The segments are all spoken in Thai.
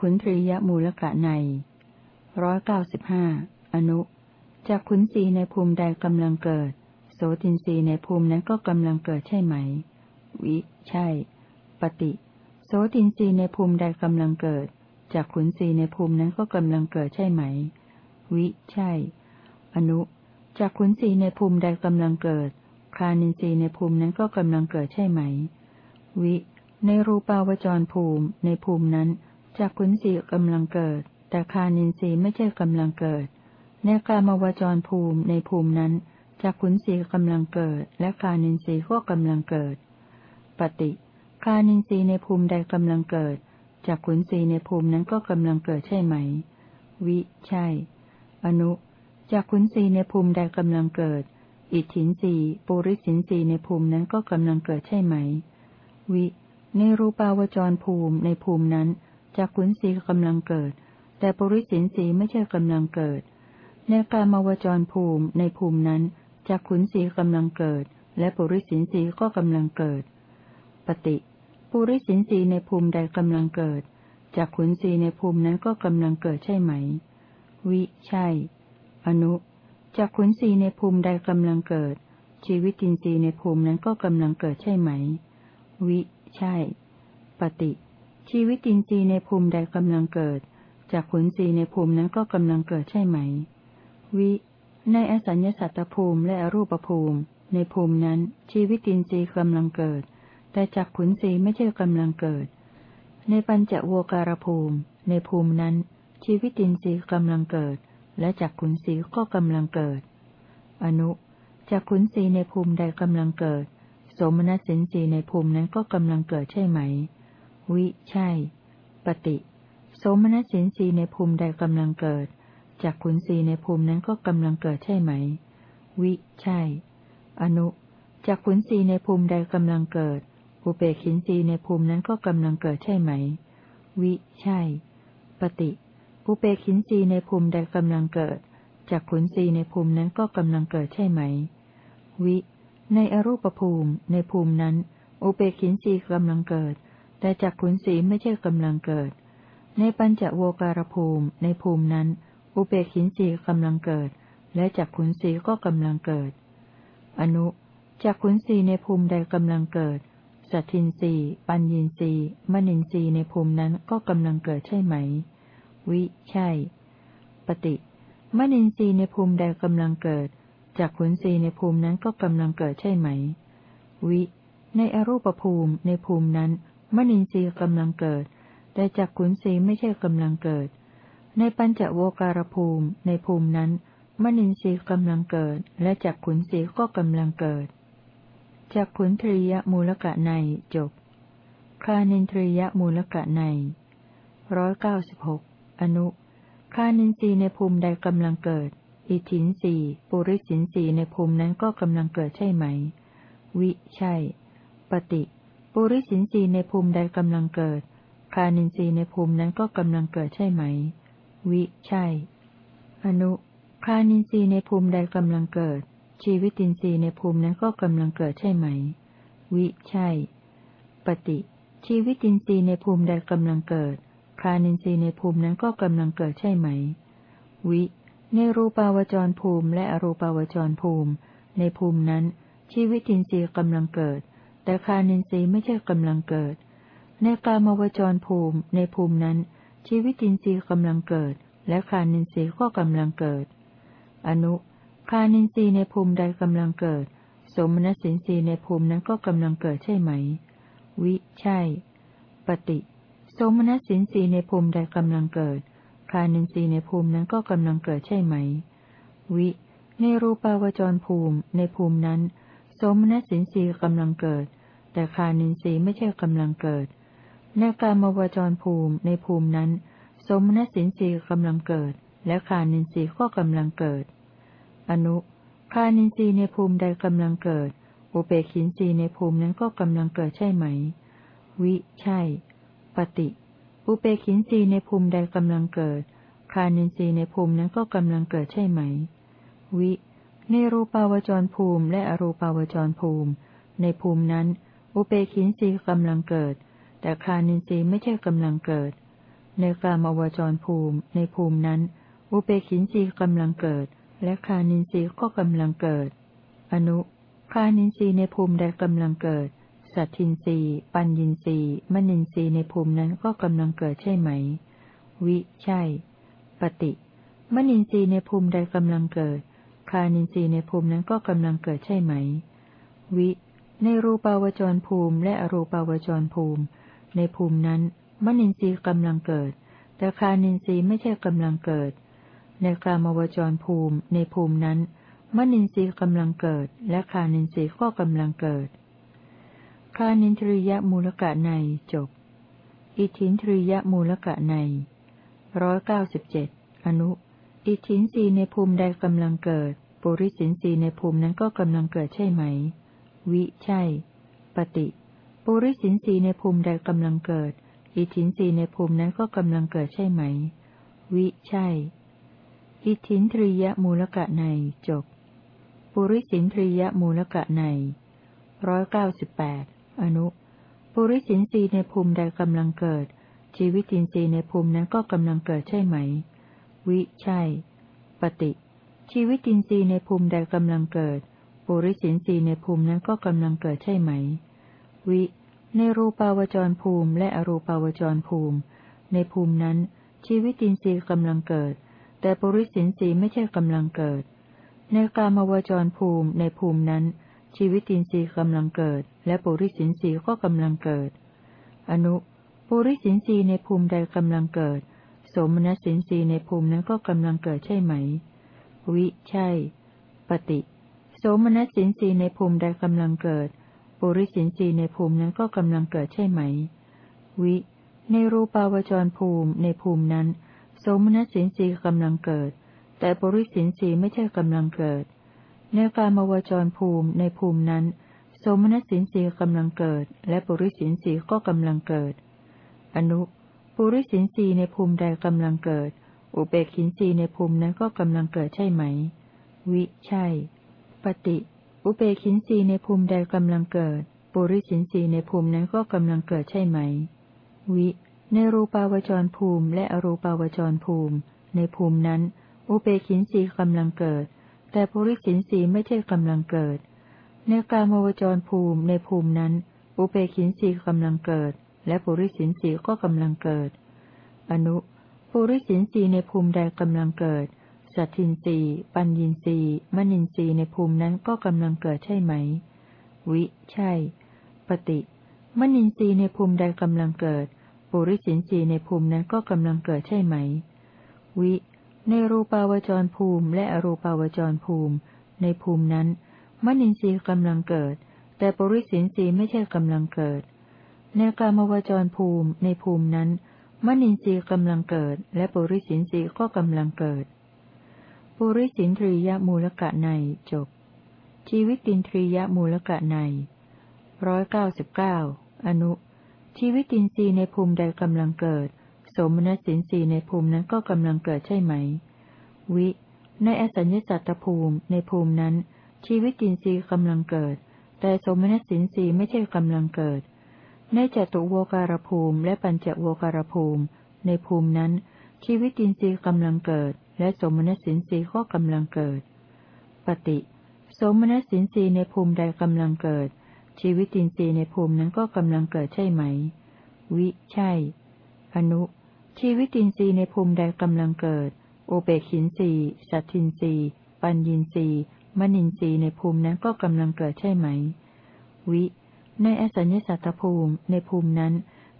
ขุนทรียมูลกะในร้อยเก้าสิบห้าอนุจากขุนสีในภูมิใดกำลังเกิด โสตินสีในภูมินั้นก็กำลังเกิดใช่ไหม วิ ใช่ ปฏิ โสตินสีในภูมิใดกำลังเกิด จากขุนสีในภูมินั้นก็กำลังเกิดใช่ไหม วิ ใช่ อนุ จากขุนสีในภูมิใดกำลังเกิด คานินสีในภูมินั้นก็กำลังเกิดใช่ไหม วิ ในรูปาวจรภูมิในภูมินั้น จากขุนสีกำลังเกิด แต่คานินสีไม่ใช่กำลังเกิด ในกามวจรภูมิในภูมินั้นจากขุนสีกำลังเกิด และคานินสีก็กำลังเกิด ปฏิคานินสีในภูมิใดกำลังเกิดจากขุนสีในภูมินั้นก็กำลังเกิดใช่ไหม วิ ใช่ อนุจากขุนสีในภูมิใดกำลังเกิด อิทธินสีปุริสินสีในภูมินั้นก็กำลังเกิดใช่ไหม วิ ในรูปาวจรภูมิในภูมินั้น จากขุนสีกำลังเกิด แต่ปุริสินสีไม่ใช่กำลังเกิด ในกามาวจรภูมิในภูมินั้นจากขุนสีกำลังเกิด และปุริสินสีก็กำลังเกิด ปฏิปุริสินสีในภูมิใดกำลังเกิดจากขุนสีในภูมินั้นก็กำลังเกิดใช่ไหม วิ ใช่ อนุจากขุนสีในภูมิใดกำลังเกิด ชีวิตินทรีย์ในภูมินั้นก็กำลังเกิดใช่ไหม วิ ใช่ ปฏิ ชีวิตินทรีย์ในภูมิใดกำลังเกิดจากขุนสีในภูมินั้นก็กำลังเกิดใช่ไหม วิ ในอสัญญสัตตภูมิและอรูปภูมิ ในภูมินั้นชีวิตินทรีย์กำลังเกิด แต่จากขุนสีไม่ใช่กำลังเกิด ในปัญจโวการภูมิ ในภูมินั้น ชีวิตินทรีย์กำลังเกิด และจากขุนสีก็กำลังเกิด อนุจากขุนสีในภูมิใดกำลังเกิด สมณสินสีในภูมินั้นก็กำลังเกิดใช่ไหม วิ ใช่ ปฏิโสมนัสสินสีในภูมิใดกำลังเกิด จากขุนสีในภูมินั้นก็กำลังเกิดใช่ไหม วิ ใช่ อนุจากขุนสีในภูมิใดกำลังเกิด อุเบกินสีในภูมินั้นก็กำลังเกิดใช่ไหม วิ ใช่ ปฏิอุเบกินสีในภูมิใดกำลังเกิด จากขุนสีในภูมินั้นก็กำลังเกิดใช่ไหม วิ ในอรูปภูมิ ในภูมินั้น อุเบกินสีกำลังเกิด แต่จากขุนสีไม่ใช่กำลังเกิด ในปัญจโวการภูมิ ในภูมินั้น อุเบกขินสีกำลังเกิด และจากขุนสีก็กำลังเกิด อนุจากขุนสีในภูมิใดกำลังเกิด สัตทินสีปัญญินสีมณินสีในภูมินั้นก็กำลังเกิดใช่ไหม วิ ใช่ ปฏิมณินสีในภูมิใดกำลังเกิดจากขุนสีในภูมินั้นก็กำลังเกิดใช่ไหม วิ ในอรูปภูมิในภูมินั้น มณินทรีย์กำลังเกิด แต่จากขุนสีไม่ใช่กำลังเกิด ในปัญจโวการภูมิ ในภูมินั้นมณินทรีย์กำลังเกิด และจากขุนสีก็กำลังเกิดจากขุนทรียมูลกะในจบคานินทรียมูลกะในร้อยเก้าสิบหกอนุคานินทรีย์ในภูมิใดกำลังเกิด อิทินสีปุริสินสีในภูมินั้นก็กำลังเกิดใช่ไหม วิ ใช่ ปฏิ ปุริสินสีในภูมิใดกำลังเกิด คานินทรีย์ในภูมินั้นก็กำลังเกิดใช่ไหม วิ ใช่ อนุ คานินทรีย์ในภูมิใดกำลังเกิด ชีวิตินทรีย์ในภูมินั้นก็กำลังเกิดใช่ไหม วิ ใช่ ปฏิ ชีวิตินทรีย์ในภูมิใดกำลังเกิด คานินทรีย์ในภูมินั้นก็กำลังเกิดใช่ไหม วิ ในรูปาวจรภูมิและอรูปาวจรภูมิ ในภูมินั้น ชีวิตินทรีย์กำลังเกิด แต่คานินทรีย์ไม่ใช่กำลังเกิด ในกามวจรภูมิในภูมินั้น ชีวิตินทรีย์กำลังเกิด และคานินทรีย์ก็กำลังเกิด อนุคานินทรีย์ในภูมิใดกำลังเกิด สมณสินทรีย์ในภูมินั้นก็กำลังเกิดใช่ไหม วิ ใช่ ปฏิ สมณสินทรีย์ในภูมิใดกำลังเกิด คานินทรีย์ในภูมินั้นก็กำลังเกิดใช่ไหม วิ ในรูปาวจรภูมิในภูมินั้น สมณสินทรีย์กำลังเกิด แต่คานินทรีย์ไม่ใช่กำลังเกิด ในกามาวจรภูมิในภูมินั้น สมณสินทรีย์กำลังเกิด และคานินทรีย์ก็กำลังเกิด อนุคานินทรีย์ในภูมิใดกำลังเกิด อุเบกินทรีย์ในภูมินั้นก็กำลังเกิดใช่ไหม วิ ใช่ ปฏิ อุเบกินทรีย์ในภูมิใดกำลังเกิด คานินทรีย์ในภูมินั้นก็กำลังเกิดใช่ไหม วิ ในรูปาวจรภูมิและอรูปาวจรภูมิ ในภูมินั้น อุเบกินทรีกำลังเกิด แต่คานินทรีย์ไม่ใช่กำลังเกิด ในกามวจรภูมิ ในภูมินั้น อุเบกินทรีกำลังเกิด และคานินทรีย์ก็กำลังเกิด อนุคานินทรีย์ในภูมิใดกำลังเกิด สัตทินทรีย์ปัญญินทรีย์มณินทรีย์ในภูมินั้นก็กำลังเกิดใช่ไหม วิ ใช่ ปฏิมณินทรีย์ในภูมิใดกำลังเกิด คานินทรีย์ในภูมินั้นก็กำลังเกิดใช่ไหม วิ ในรูปาวจรภูมิและอรูปาวจรภูมิ ในภูมินั้นมณินทรีย์กำลังเกิด แต่คานินทรีย์ไม่ใช่กำลังเกิด ในกามวจรภูมิ ในภูมินั้นมณินทรีย์กำลังเกิด และคานินทรีย์ก็กำลังเกิด คานินทริยมูลกะในจบ อิทินทริยมูลกะในร้อยเก้าสิบเจ็ดอนุ อิทินรีในภูมิใดกำลังเกิด ปุริสินรีในภูมินั้นก็กำลังเกิดใช่ไหม วิใช่ ปฏิปุริสินรีในภูมิใดกำลังเกิด อิทินรีในภูมินั้นก็กำลังเกิดใช่ไหม วิใช่ อิทินทริยมูลกะในจบ ปุริสินทริยมูลกะในร้อยเก้าสิบแปดอนุ ปุริสินรีในภูมิใดกำลังเกิด ชีวิตินทรีย์ในภูมินั้นก็กำลังเกิดใช่ไหม วิใช่ ปฏิ ชีวิตินทรีย์ในภูมิใดกำลังเกิด ปุริสินทรีในภูมินั้นก็กำลังเกิดใช่ไหม วิ ในรูปาวจรภูมิและอรูปาวจรภูมิ ในภูมินั้น ชีวิตินทรีย์กำลังเกิด แต่ปุริสินทรีไม่ใช่กำลังเกิด ในกามาวจรภูมิในภูมินั้น ชีวิตินทรีย์กำลังเกิด และปุริสินทรีก็กำลังเกิด อนุ ปุริสินทรีในภูมิใดกำลังเกิด สมนัสสินทรีในภูมินั้นก็กำลังเกิดใช่ไหม วิ ใช่ ปฏิ โสมนัสสินทรีในภูมิใดกำลังเกิด ปุริสินทรีในภูมินั้นก็กำลังเกิดใช่ไหม วิ ในรูปาวจรภูมิในภูมินั้น โสมนัสสินทรีกำลังเกิด แต่ปุริสินทรีไม่ใช่กำลังเกิด ในกามวจรภูมิในภูมินั้น โสมนัสสินทรีกำลังเกิด และปุริสินทรีก็กำลังเกิด อนุ ปุริสินทรีในภูมิใดกำลังเกิด อุเบกินทรีในภูมินั้นก็กำลังเกิดใช่ไหม วิ ใช่ ปฏิอุเบกินทรีในภูมิใดกำลังเกิด ปุริสินทรีในภูมินั้นก็กำลังเกิดใช่ไหม วิ ในรูปาวจรภูมิ และอรูปาวจรภูมิ ในภูมินั้น อุเบกินทรีย์กำลังเกิด แต่ปุริสินทรีไม่ใช่กำลังเกิด ในกามวจรภูมิในภูมินั้น อุเบกินทรีย์กำลังเกิด และปุริสินสีก็กำลังเกิด อนุ ปุริสินสีในภูมิใดกำลังเกิด สัตทินสีปัญญินสีมณินสีในภูมินั้นก็กำลังเกิดใช่ไหม วิ ใช่ ปฏิมณินสีในภูมิใดกำลังเกิด ปุริสินสีในภูมินั้นก็กำลังเกิดใช่ไหม วิ ในรูปาวจรภูมิ และอรูปาวจรภูมิ ในภูมินั้น มณินทรีย์กำลังเกิด แต่ปุริสินทรีย์ไม่ใช่กำลังเกิด ในกามวจรภูมิ ในภูมินั้น มณินทรีย์กำลังเกิด และปุริสินทรีย์ก็กำลังเกิด ปุริสินทรียมูลกะในจบ ชีวิตินทรียมูลกะในร้อยเก้าสิบเก้าอนุ ชีวิตินทรีย์ในภูมิใดกำลังเกิด สมณสินทรีย์ในภูมินั้นก็กำลังเกิดใช่ไหม วิ ในอสัญญสัตตภูมิในภูมินั้น ชีวิตินทรีย์กำลังเกิด แต่สมณสินทรีย์ไม่ใช่กำลังเกิด ในจตุโวการภูมิและปัญจโวการภูมิ ในภูมินั้น ชีวิตินทรีย์กำลังเกิด และสมณสินทรีก็กำลังเกิด ปฏิสมณสินทรีในภูมิใดกำลังเกิด ชีวิตินทรีย์ในภูมินั้นก็กำลังเกิดใช่ไหม วิ ใช่ อนุ ชีวิตินทรีย์ในภูมิใดกำลังเกิดโอเปขินทรีย์สัตทินทรีย์ปัญญินทรีย์มณินทรีย์ในภูมินั้นก็กำลังเกิดใช่ไหม วิ ในอสัญญสัตตภูมิในภูมินั้น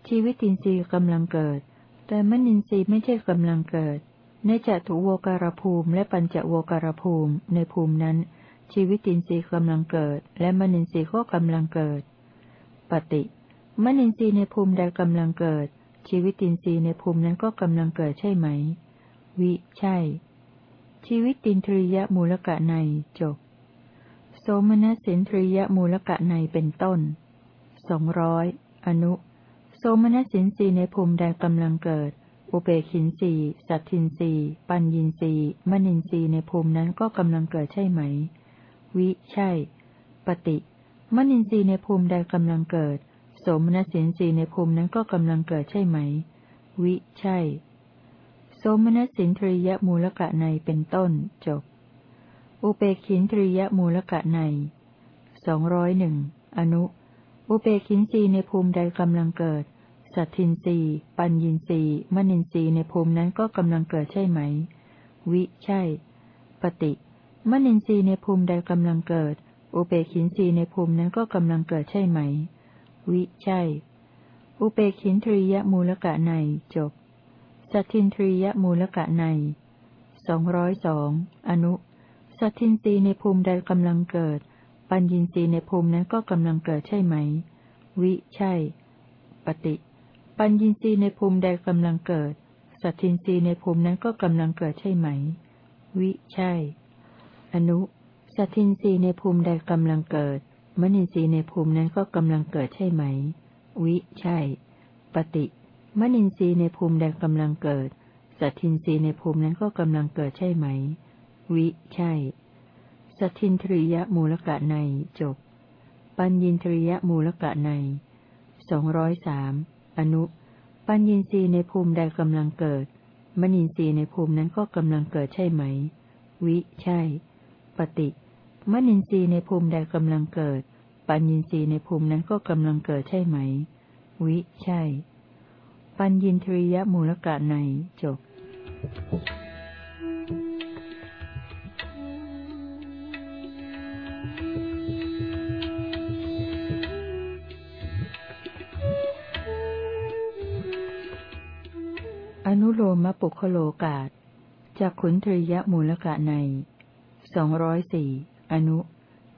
ชีวิตินทรีย์กำลังเกิด แต่มนินทรีย์ไม่ใช่กำลังเกิด ในจตุโวการภูมิและปัญจโวการภูมิในภูมินั้น ชีวิตินทรีย์กำลังเกิด และมนินทรีย์ก็กำลังเกิด ปฏิมนินทรีย์ในภูมิใดกำลังเกิด ชีวิตินทรีย์ในภูมินั้นก็กำลังเกิดใช่ไหม วิ ใช่ ชีวิตินทรียมูลกะในจบโสมนัสินทรียมูลกะในเป็นต้นสองร้อยอนุ โสมนัสินสีในภูมิใดกำลังเกิด อุเบกินสีสัตทินสีปัญญินสีมณินสีในภูมินั้นก็กำลังเกิดใช่ไหม วิ ใช่ ปฏิมณินสีในภูมิใดกำลังเกิด โสมณสินสีในภูมินั้นก็กำลังเกิดใช่ไหม วิ ใช่ โสมนัสสินทริยมูลกะในเป็นต้นจบ อุเปกินทริยมูลกะในสองร้อยหนึ่งอนุ อุเปกินสีในภูมิใดกำลังเกิด สัตทินรีปัญญินรีมณินรีในภูมินั้นก็กำลังเกิดใช่ไหม วิ ใช่ ปฏิมณินรีในภูมิใดกำลังเกิด อุเปกินรีในภูมินั้นก็กำลังเกิดใช่ไหม วิ ใช่ อุเปกินทริยมูลกะในจบ สัตทินทรียมูลกะในสองร้อยสองอนุ สัตทินรีในภูมิใดกำลังเกิด ปัญญินรีในภูมินั้นก็กำลังเกิดใช่ไหม วิ ใช่ ปฏิ ปัญญินรีในภูมิใดกำลังเกิด สัตทินรีในภูมินั้นก็กำลังเกิดใช่ไหม วิ ใช่ อนุ สัตทินรีในภูมิใดกำลังเกิด มณินทรีในภูมินั้นก็กำลังเกิดใช่ไหม วิ ใช่ ปฏิมนินทรีย์ในภูมิใดกำลังเกิด สัตทินรีในภูมินั้นก็กำลังเกิดใช่ไหม วิ ใช่ สัตทินทริยมูลกะในจบ ปัญญินทริยมูลกะในสองร้อยสาม อนุ ปัญญินสีในภูมิใดกำลังเกิด มณีสีในภูมินั้นก็กำลังเกิดใช่ไหม วิ ใช่ ปฏิ มณีสีในภูมิใดกำลังเกิด ปัญญินสีในภูมินั้นก็กำลังเกิดใช่ไหม วิ ใช่ ปัญญินทริยมูลกะในจบอ ปุคโลกาศจากขุนทริยมูลกะในสองร้อยสี่อนุ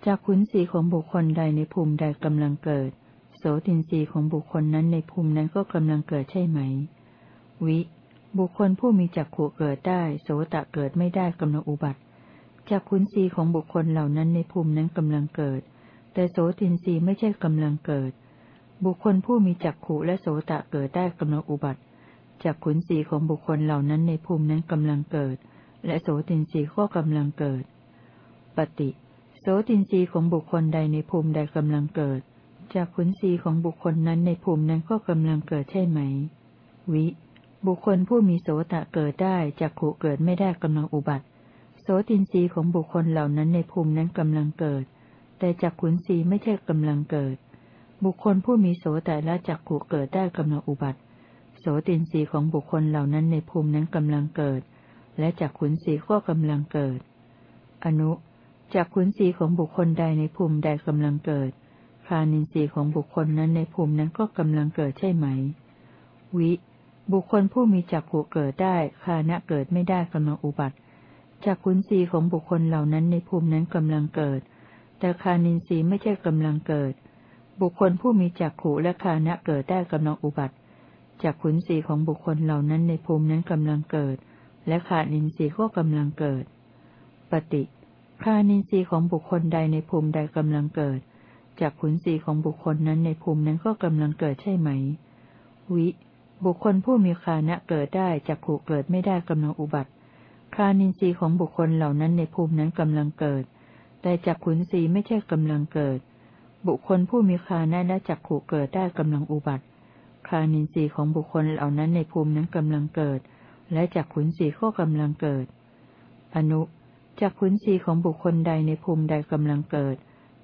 จากขุนสีของบุคคลใดในภูมิใดกำลังเกิด โสตินรีของบุคคลนั้นในภูมินั้นก็กำลังเกิดใช่ไหม วิ บุคคลผู้มีจักขู่เกิดได้ โสตะเกิดไม่ได้กำลังอุบัติจักขุนรีของบุคคลเหล่านั้นในภูมินั้นกำลังเกิด แต่โสตินรีไม่ใช่กำลังเกิด บุคคลผู้มีจักขู่และโสตะเกิดได้กำลังอุบัติ จักขุนรีของบุคคลเหล่านั้นในภูมินั้นกำลังเกิด และโสตินรีก็กำลังเกิด ปฏิโสตินรีของบุคคลใดในภูมิใดกำลังเกิด จากขุนศีของบุคคลนั้นในภูมินั้นก็กำลังเกิดใช่ไหม วิ บุคคลผู้มีโสตะเกิดได้จากขูเกิดไม่ได้กำลังอุบัติ โสตินรีของบุคคลเหล่านั้นในภูมินั้นกำลังเกิด แต่จากขุนศีไม่ใช่กำลังเกิด บุคคลผู้มีโสตะและจากขูเกิดได้กำลังอุบัติ โสตินรีของบุคคลเหล่านั้นในภูมินั้นกำลังเกิด และจากขุนศีก็กำลังเกิด อนุจากขุนศีของบุคคลใดในภูมิใดกำลังเกิด คานินทรีย์ของบุคคลนั้นในภูมินั้นก็กำลังเกิดใช่ไหม วิ บุคคลผู้มีจักขุเกิดได้ คานะเกิดไม่ได้กำลังอุบัติจักขุนทรีของบุคคลเหล่านั้นในภูมินั้นกำลังเกิด แต่คานินทรีย์ไม่ใช่กำลังเกิด บุคคลผู้มีจักขุและคานะเกิดได้กำลังอุบัติ จักขุนทรีของบุคคลเหล่านั้นในภูมินั้นกำลังเกิด และคานินทรีย์ก็กำลังเกิด ปฏิคานินทรีย์ของบุคคลใดในภูมิใดกำลังเกิด จากขุนศีของบุคคลนั้นในภูมินั้นก็กำลังเกิดใช่ไหม วิ บุคคลผู้มีคานะเกิดได้จากผูกเกิดไม่ได้กำลังอุบัติคานินทรีย์ของบุคคลเหล่านั้นในภูมินั้นกำลังเกิด แต่จากขุนศีไม่ใช่กำลังเกิด บุคคลผู้มีคานะและจากขู่เกิดได้กำลังอุบัติ คานินทรีย์ของบุคคลเหล่านั้นในภูมินั้นกำลังเกิด และจากขุนศีก็กำลังเกิด อนุจากขุนศีของบุคคลใดในภูมิใดกำลังเกิด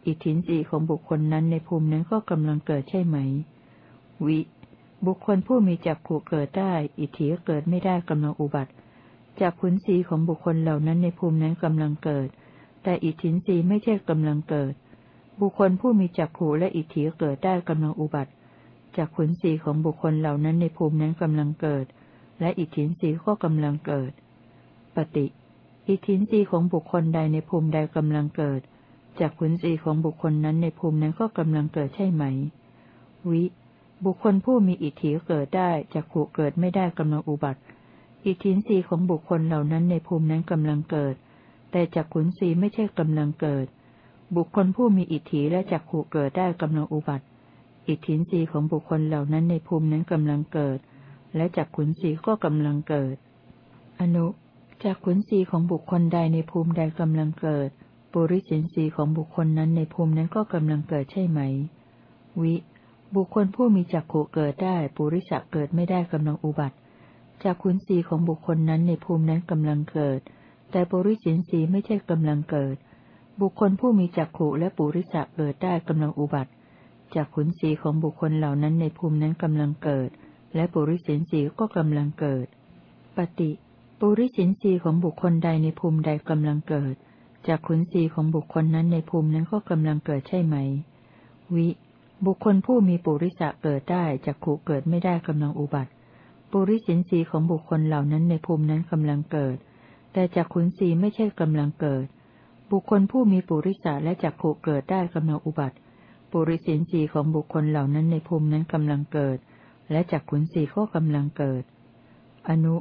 อิทธินรีของบุคคลนั้นในภูมินั้นก็กำลังเกิดใช่ไหม วิ บุคคลผู้มีจักขู่เกิดได้ อิทธิเกิดไม่ได้กำลังอุบัติ จากขุนศีของบุคคลเหล่านั้นในภูมินั้นกำลังเกิด แต่อิทธินรีไม่ใช่กำลังเกิด บุคคลผู้มีจักขู่และอิทธิเกิดได้กำลังอุบัติ จากขุนศีของบุคคลเหล่านั้นในภูมินั้นกำลังเกิด และอิทธินรีก็กำลังเกิด ปฏิ อิทธินรีของบุคคลใดในภูมิใดกำลังเกิด จากขุนศีของบุคคลนั้นในภูมินั้นก็กำลังเกิดใช่ไหม วิ บุคคลผู้มีอิทธิเกิดได้จากขู่เกิดไม่ได้กำลังอุบัติ อิทธินรีของบุคคลเหล่านั้นในภูมินั้นกำลังเกิด แต่จากขุนศีไม่ใช่กำลังเกิด บุคคลผู้มีอิทธิและจากขู่เกิดได้กำลังอุบัติ อิทธินรีของบุคคลเหล่านั้นในภูมินั้นกำลังเกิด และจากขุนศีก็กำลังเกิด อนุจากขุนศีของบุคคลใดในภูมิใดกำลังเกิด ปุริสินสีของบุคคลนั้นในภูมินั้นก็กำลังเกิดใช่ไหม วิ บุคคลผู้มีจักขุเกิดได้ ปุริสะเกิดไม่ได้กำลังอุบัติจากขุนสีของบุคคลนั้นในภูมินั้นกำลังเกิด แต่ปุริสินสีไม่ใช่กำลังเกิด บุคคลผู้มีจักขุและปุริสะเกิดได้กำลังอุบัติ จากขุนสีของบุคคลเหล่านั้นในภูมินั้นกำลังเกิด และปุริสินสีก็กำลังเกิด ปฏิปุริสินสีของบุคคลใดในภูมิใดกำลังเกิด จากขุนสีของบุคคลนั้นในภูมินั้นก็กำลังเกิดใช่ไหม วิ บุคคลผู้มีปุริสะเกิดได้จากขุเกิดไม่ได้กำลังอุบัติ ปุริสินสีของบุคคลเหล่านั้นในภูมินั้นกำลังเกิด แต่จากขุนสีไม่ใช่กำลังเกิด บุคคลผู้มีปุริสะและจากขุเกิดได้กำลังอุบัติ ปุริสินสีของบุคคลเหล่านั้นในภูมินั้นกำลังเกิด และจากขุนสีก็กำลังเกิด อนุ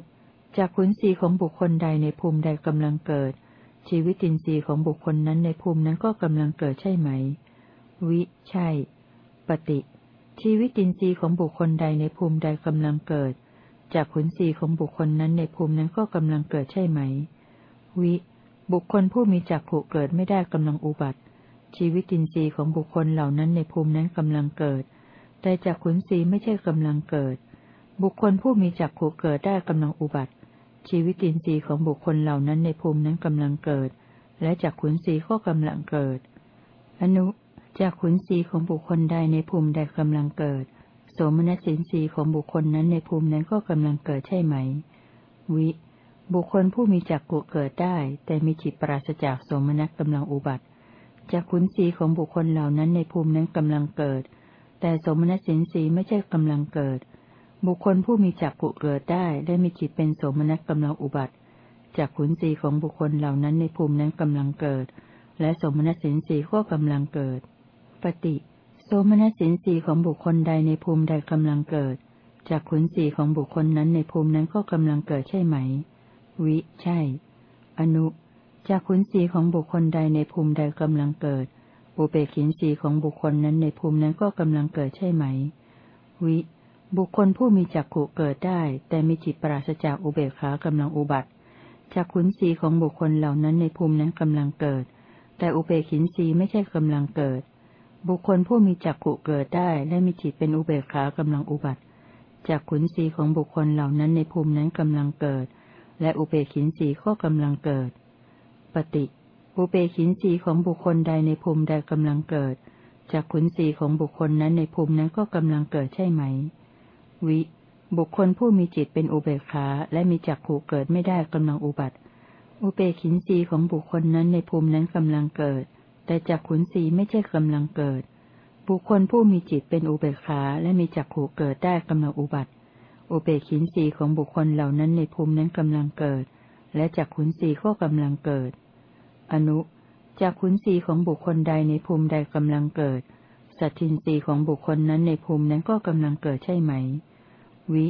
จากขุนสีของบุคคลใดในภูมิใดกำลังเกิด ชีวิตินทรีย์ของบุคคลนั้นในภูมินั้นก็กำลังเกิดใช่ไหม วิ ใช่ ปฏิ ชีวิตินทรีย์ของบุคคลใดในภูมิใดกำลังเกิดจากขุนสีของบุคคลนั้นในภูมินั้นก็กำลังเกิดใช่ไหม วิ บุคคลผู้มีจักขุเกิดไม่ได้กำลังอุบัติ ชีวิตินทรีย์ของบุคคลเหล่านั้นในภูมินั้นกำลังเกิด แต่จากขุนศีไม่ใช่กำลังเกิด บุคคลผู้มีจักขุเกิดได้กำลังอุบัติ ชีวิตินทรีย์ของบุคคลเหล่านั้นในภูมินั้นกำลังเกิด และจากขุนศีก็กำลังเกิด อนุจากขุนศีของบุคคลใดในภูมิใดกำลังเกิด โสมนัสินทรีย์ของบุคคลนั้นในภูมินั้นก็กำลังเกิดใช่ไหม วิ บุคคลผู้มีจักขุเกิดได้ แต่มีจิตปราศจากโสมนัสกำลังอุบัติ จากขุนศีของบุคคลเหล่านั้นในภูมินั้นกำลังเกิด แต่สมณสินสีไม่ใช่กำลังเกิด บุคคลผู้มีจักขุเกิดได้ได้มีจิตเป็นโสมนัสกำลังอุบัติจากขุนศีของบุคคลเหล่านั้นในภูมินั้นกำลังเกิด และสมณสินสีก็กำลังเกิด ปฏิโสมณสินสีของบุคคลใดในภูมิใดกำลังเกิดจากขุนศีของบุคคลนั้นในภูมินั้นก็กำลังเกิดใช่ไหม วิ ใช่ อนุ จากขุนสีของบุคคลใดในภูมิใดกำลังเกิด อุเบกินสีของบุคคลนั้นในภูมินั้นก็กำลังเกิดใช่ไหม วิ บุคคลผู้มีจักขุเกิดได้ แต่มีจิตปราศจากอุเบกขากำลังอุบัติจากขุนสีของบุคคลเหล่านั้นในภูมินั้นกำลังเกิด แต่อุเบกินสีไม่ใช่กำลังเกิด บุคคลผู้มีจักขุเกิดได้และมีจิตเป็นอุเบกขากำลังอุบัติจากขุนสีของบุคคลเหล่านั้นในภูมินั้นกำลังเกิด และอุเบกินสีก็กำลังเกิด ปฏิอุเบกินสีของบุคคลใดในภูมิใดกำลังเกิดจากขุนสีของบุคคลนั้นในภูมินั้นก็กำลังเกิดใช่ไหม วิ บุคคลผู้มีจิตเป็นอุเบกขาและมีจักขู่เกิดไม่ได้กำลังอุบัติ อุเบกินสีของบุคคลนั้นในภูมินั้นกำลังเกิด แต่จากขุนสีไม่ใช่กำลังเกิด บุคคลผู้มีจิตเป็นอุเบกขาและมีจักขู่เกิดได้กำลังอุบัติ อุเบกินสีของบุคคลเหล่านั้นในภูมินั้นกำลังเกิด และจากขุนสีก็กำลังเกิด อนุ จากขุนศีของบุคคลใดในภูมิใดกำลังเกิด สัตทินรีของบุคคลนั้นในภูมินั้นก็กำลังเกิดใช่ไหม วิ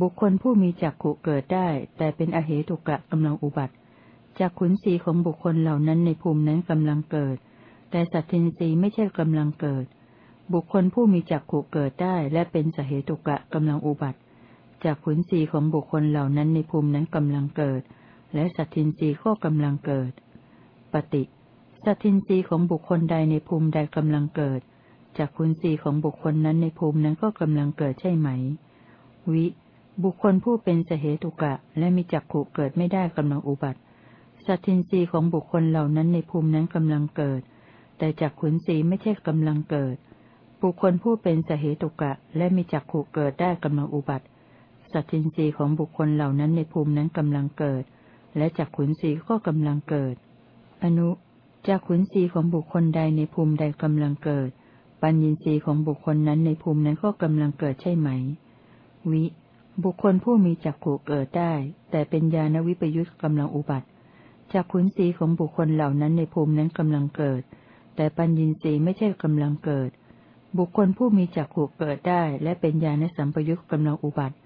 บุคคลผู้มีจักขุเกิดได้ แต่เป็นอเหตุกะกำลังอุบัติ จากขุนศีของบุคคลเหล่านั้นในภูมินั้นกำลังเกิด แต่สัตทินรีไม่ใช่กำลังเกิด บุคคลผู้มีจักขุเกิดได้ และเป็นสเหตุกะกำลังอุบัติจากขุนศีของบุคคลเหล่านั้นในภูมินั้นกำลังเกิด และสัตทินรีก็กำลังเกิด ปฏิสัตินรีของบุคคลใดในภูมิใดกำลังเกิดจากคุณสีของบุคคลนั้นในภูมินั้นก็กำลังเกิดใช่ไหม วิ บุคคลผู้เป็นสเหตุกะ และมีจักขุเกิดไม่ได้กำลังอุบัติ สัตทินรีของบุคคลเหล่านั้นในภูมินั้นกำลังเกิด แต่จากขุนสีไม่ใช่กำลังเกิด บุคคลผู้เป็นสเหตุกะ และมีจักขุเกิดได้กำลังอุบัติ สัตทินรีของบุคคลเหล่านั้นในภูมินั้นกำลังเกิด และจากขุนสีก็กำลังเกิด อนุจากขุนศีของบุคคลใดในภูมิใดกำลังเกิด ปัญญินทรีย์ของบุคคลนั้นในภูมินั้นก็กำลังเกิดใช่ไหม วิ บุคคลผู้มีจักขู่เกิดได้ แต่เป็นญาณวิปยุตกำลังอุบัติจากขุนศีของบุคคลเหล่านั้นในภูมินั้นกำลังเกิด แต่ปัญญินทรีย์ไม่ใช่กำลังเกิด บุคคลผู้มีจักขู่เกิดได้ และเป็นญาณสัมปยุตกำลังอุบัติ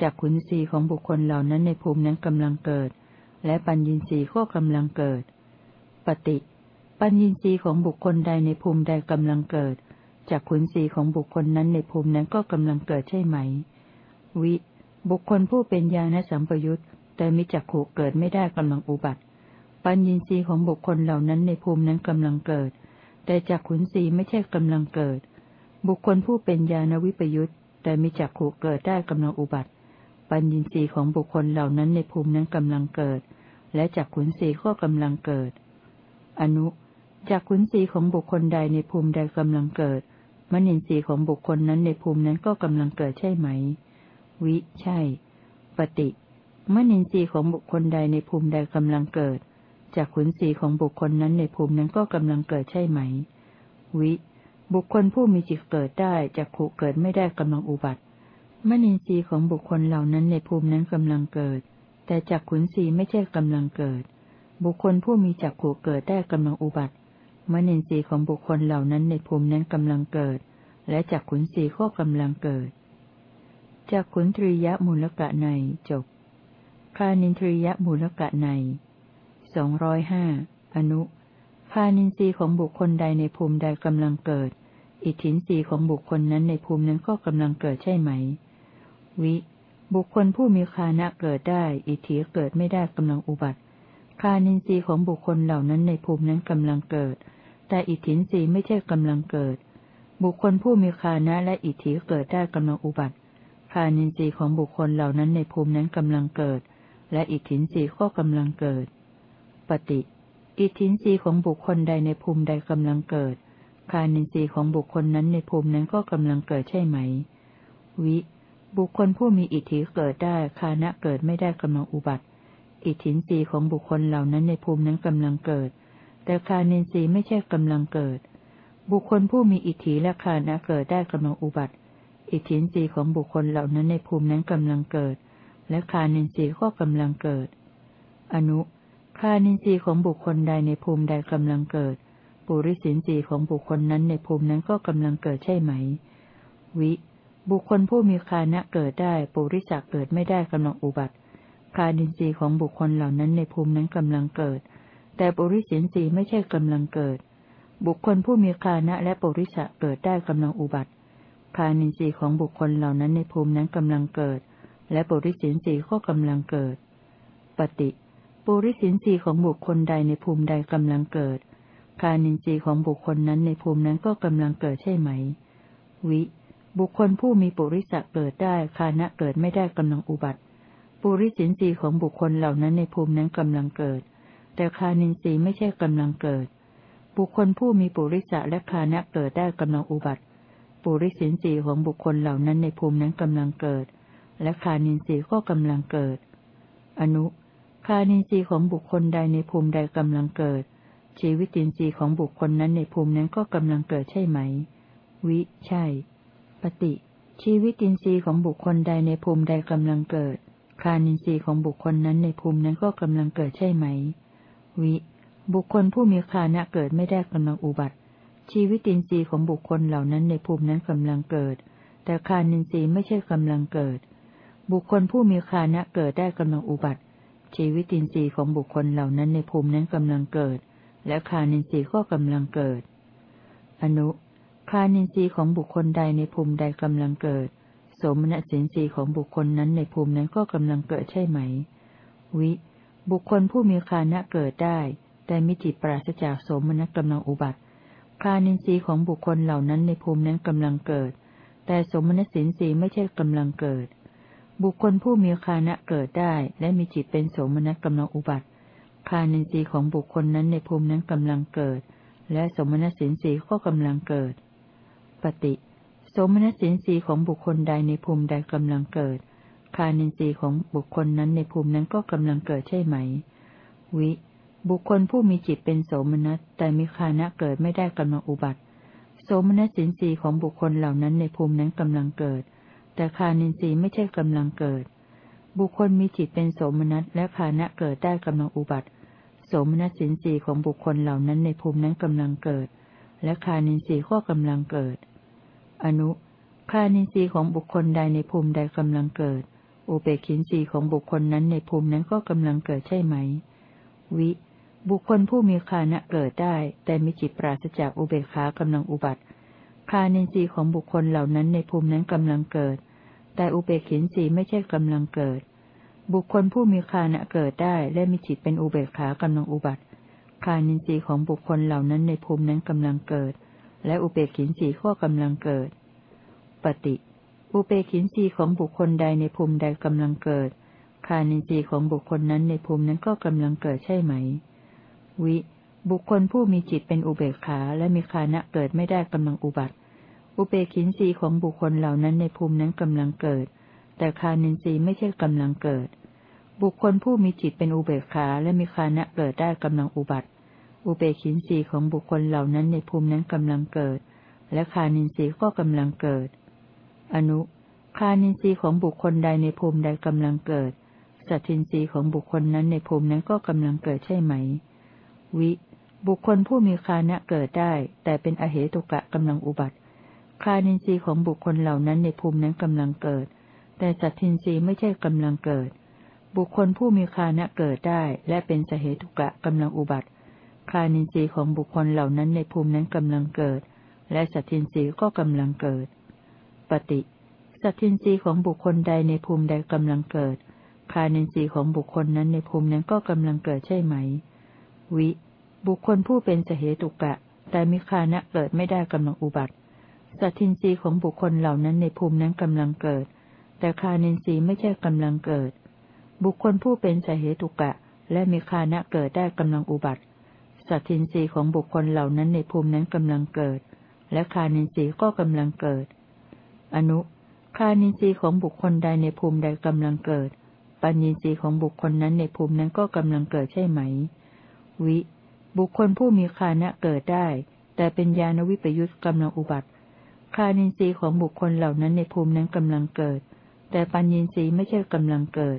จากขุนศีของบุคคลเหล่านั้นในภูมินั้นกำลังเกิด และปัญญินทรีย์ก็กำลังเกิด ปฏิปัญญีสีของบุคคลใดในภูมิใดกำลังเกิดจากขุนสีของบุคคลนั้นในภูมินั้นก็กำลังเกิดใช่ไหม วิ บุคคลผู้เป็นญาณสัมปยุตแต่มิจักขูเกิดไม่ได้กำลังอุบัติ ปัญญีสีของบุคคลเหล่านั้นในภูมินั้นกำลังเกิด แต่จากขุนสีไม่ใช่กำลังเกิด บุคคลผู้เป็นญาณวิปยุตแต่มีจักขู่เกิดได้กำลังอุบัติ ปัญญินทรีของบุคคลเหล่านั้นในภูมินั้นกำลังเกิดและจักขุนสีก็กำลังเกิด อนุจักขุนสีของบุคคลใดในภูมิใดกำลังเกิด มนินทรีย์ของบุคคลนั้นในภูมินั้นก็กำลังเกิดใช่ไหม วิ ใช่ ปฏิ มนินทรีย์ของบุคคลใดในภูมิใดกำลังเกิด จากขุนศีของบุคคลนั้นในภูมินั้นก็กำลังเกิดใช่ไหม วิ บุคคลผู้มีจิตเกิดได้จากขุเกิดไม่ได้กำลังอุบัติ มนินทรีย์ของบุคคลเหล่านั้นในภูมินั้นกำลังเกิด แต่จากขุนศีไม่ใช่กำลังเกิด บุคคลผู้มีจักขุเกิดได้กำลังอุบัติ มนินทรีย์ของบุคคลเหล่านั้นในภูมินั้นกำลังเกิด และจากขุนศีก็กำลังเกิดจากขุนตรียะมูลกะในจบคานินทรียะมูลกะในสองร้อยห้าอนุคานินทรีย์ของบุคคลใดในภูมิใดกำลังเกิด อิทธินทรีย์ของบุคคลนั้นในภูมินั้นก็กำลังเกิดใช่ไหม วิ บุคคลผู้มีคานะเกิดได้ อิทธิเกิดไม่ได้กำลังอุบัติ คานินทรีย์ของบุคคลเหล่านั้นในภูมินั้นกำลังเกิด แต่อิทธินทรีย์ไม่ใช่กำลังเกิด บุคคลผู้มีคานะและอิทธิเกิดได้กำลังอุบัติ คานินทรีย์ของบุคคลเหล่านั้นในภูมินั้นกำลังเกิด และอิทธินสีก็กำลังเกิด ปฏิ อิทธินสีของบุคคลใดในภูมิใดกำลังเกิด คานินทรีย์ของบุคคลนั้นในภูมินั้นก็กำลังเกิดใช่ไหม วิ บุคคลผู้มีอิทธิเกิดได้ คานะเกิดไม่ได้กำลังอุบัติ อิทธินสีของบุคคลเหล่านั้นในภูมินั้นกำลังเกิด แต่คานินทรีย์ไม่ใช่กำลังเกิด บุคคลผู้มีอิทธิและคานะเกิดได้กำลังอุบัติ อิทธินสีของบุคคลเหล่านั้นในภูมินั้นกำลังเกิด และคานินทรีย์ก็กำลังเกิด อนุคานินทรีย์ของบุคคลใดในภูมิใดกำลังเกิด ปุริสินทรีย์ของบุคคลนั้นในภูมินั้นก็กำลังเกิดใช่ไหม วิ บุคคลผู้มีคานะเกิดได้ ปุริสักเกิดไม่ได้กำลังอุบัติ คานินทรีย์ของบุคคลเหล่านั้นในภูมินั้นกำลังเกิด แต่ปุริสินทรีย์ไม่ใช่กำลังเกิด บุคคลผู้มีคานะและปุริสะเกิดได้กำลังอุบัติคานินทรีย์ของบุคคลเหล่านั้นในภูมินั้นกำลังเกิด และปุริสินสีก็กำลังเกิด ปฏิปุริสินสีของบุคคลใดในภูมิใดกำลังเกิดคานินทรีย์ของบุคคลนั้นในภูมินั้นก็กำลังเกิดใช่ไหม วิ บุคคลผู้มีปุริสะเกิดได้คานะเกิดไม่ได้กำลังอุบัติ ปุริสินสีของบุคคลเหล่านั้นในภูมินั้นกำลังเกิด แต่คานินทรีไม่ใช่กำลังเกิด บุคคลผู้มีปุริสะและคานะเกิดได้กำลังอุบัติ ปุริสินสีของบุคคลเหล่านั้นในภูมินั้นกำลังเกิด และคานินทรีก็กำลังเกิด อนุคานินทรีของบุคคลใดในภูมิใดกำลังเกิด ชีวิตินทรีของบุคคลนั้นในภูมินั้นก็กำลังเกิดใช่ไหม วิ ใช่ ปฏิ ชีวิตินทรีย์ของบุคคลใดในภูมิใดกำลังเกิด คานินทรีย์ของบุคคลนั้นในภูมินั้นก็กำลังเกิดใช่ไหม วิ บุคคลผู้มีคานะเกิดไม่ได้กำลังอุบัติ ชีวิตินทรีย์ของบุคคลเหล่านั้นในภูมินั้นกำลังเกิด แต่คานินทรีย์ไม่ใช่กำลังเกิด บุคคลผู้มีคานะเกิดได้กำลังอุบัติ ชีวิตินทรีย์ของบุคคลเหล่านั้นในภูมินั้นกำลังเกิด และคานินทรีย์ก็กำลังเกิด อนุคานินทรีย์ของบุคคลใดในภูมิใดกำลังเกิด สมณสินทรีของบุคคลนั้นในภูมินั้นก็กำลังเกิดใช่ไหม วิ บุคคลผู้มีคานะเกิดได้ แต่มิจิตปราศจากสมณกำลังอุบัติคานินทรีย์ของบุคคลเหล่านั้นในภูมินั้นกำลังเกิด แต่สมณสินทรีย์ไม่ใช่กำลังเกิด บุคคลผู้มีคานะเกิดได้ และมีจิตเป็นสมนัสกำลังอุบัติคานินทรีย์ของบุคคลนั้นในภูมินั้นกำลังเกิด และสมณสินทรีย์ก็กำลังเกิด ปฏิ สมณสินทรีย์ของบุคคลใดในภูมิใดกำลังเกิด คานินทรีย์ของบุคคลนั้นในภูมินั้นก็กำลังเกิดใช่ไหม วิ บุคคลผู้มีจิตเป็นโสมนัสแต่มีคานะเกิดไม่ได้กำลังอุบัติ โสมนัสสินทรีย์ของบุคคลเหล่านั้นในภูมินั้นกำลังเกิด แต่คานินทรีย์ไม่ใช่กำลังเกิด บุคคลมีจิตเป็นโสมนัสและคานะเกิดได้กำลังอุบัติ โสมนัสสินทรีย์ของบุคคลเหล่านั้นในภูมินั้นกำลังเกิด และคานินทรีย์ก็กำลังเกิด อนุคานินทรีย์ของบุคคลใดในภูมิใดกำลังเกิด อุเบกินทรีย์ของบุคคลนั้นในภูมินั้นก็กำลังเกิดใช่ไหม วิ บุคคลผู้มีคานะเกิดได้ แต่มีจิตปราศจากอุเบกขากำลังอุบัติคานินทรีย์ของบุคคลเหล่านั้นในภูมินั้นกำลังเกิด แต่อุเบกินสีไม่ใช่กำลังเกิด บุคคลผู้มีคานะเกิดได้ และมีจิตเป็นอุเบกขากำลังอุบัติคานินทรีย์ของบุคคลเหล่านั้นในภูมินั้นกำลังเกิด และอุเบกินสีก็กำลังเกิด ปฏิ อุเบกินสีของบุคคลใดในภูมิใดกำลังเกิด คานินทรีย์ของบุคคลนั้นในภูมินั้นก็กำลังเกิดใช่ไหม วิ บุคคลผู้มีจิตเป็นอุเบกขาและมีคานะเกิดไม่ได้กำลังอุบัติ อุเบกินสีของบุคคลเหล่านั้นในภูมินั้นกำลังเกิด แต่คานินทรีย์ไม่ใช่กำลังเกิด บุคคลผู้มีจิตเป็นอุเบกขาและมีคานะเกิดได้กำลังอุบัติ อุเบกินสีของบุคคลเหล่านั้นในภูมินั้นกำลังเกิด และคานินทรีก็กำลังเกิด อนุคานินทรีของบุคคลใดในภูมิใดกำลังเกิด สัตทินรีของบุคคลนั้นในภูมินั้นก็กำลังเกิดใช่ไหม วิ บุคคลผู้มีคานะเกิดได้ แต่เป็นอเหตุกะกำลังอุบัติ คานินทรีของบุคคลเหล่านั้นในภูมินั้นกำลังเกิด แต่สัตทินรีไม่ใช่กำลังเกิด บุคคลผู้มีคานะเกิดได้ และเป็นสเหตุกะกำลังอุบัติ คานินทรีย์ของบุคคลเหล่านั้นในภูมินั้นกำลังเกิด และสัตทินรีก็กำลังเกิด ปฏิสัตทินรีของบุคคลใดในภูมิใดกำลังเกิด คานินทรีย์ของบุคคลนั้นในภูมินั้นก็กำลังเกิดใช่ไหม วิ บุคคลผู้เป็นสเหตุกะ แต่มีคานะเกิดไม่ได้กำลังอุบัติ สัตทินทรีย์ของบุคคลเหล่านั้นในภูมินั้นกำลังเกิด แต่คานินทรีย์ไม่ใช่กำลังเกิด บุคคลผู้เป็นสเหตุกะ และมีคานะเกิดได้กำลังอุบัติ สัตทินรีของบุคคลเหล่านั้นในภูมินั้นกำลังเกิด และคานินทรีย์ก็กำลังเกิด อนุ คานินทรีย์ของบุคคลใดในภูมิใดกำลังเกิด ปัญญีสีของบุคคลนั้นในภูมินั้นก็กำลังเกิดใช่ไหม วิ บุคคลผู้มีคานะเกิดได้ แต่เป็นญาณวิปยุตกำลังอุบัติ คานินทรีย์ของบุคคลเหล่านั้นในภูมินั้นกำลังเกิด แต่ปัญญีสีไม่ใช่กำลังเกิด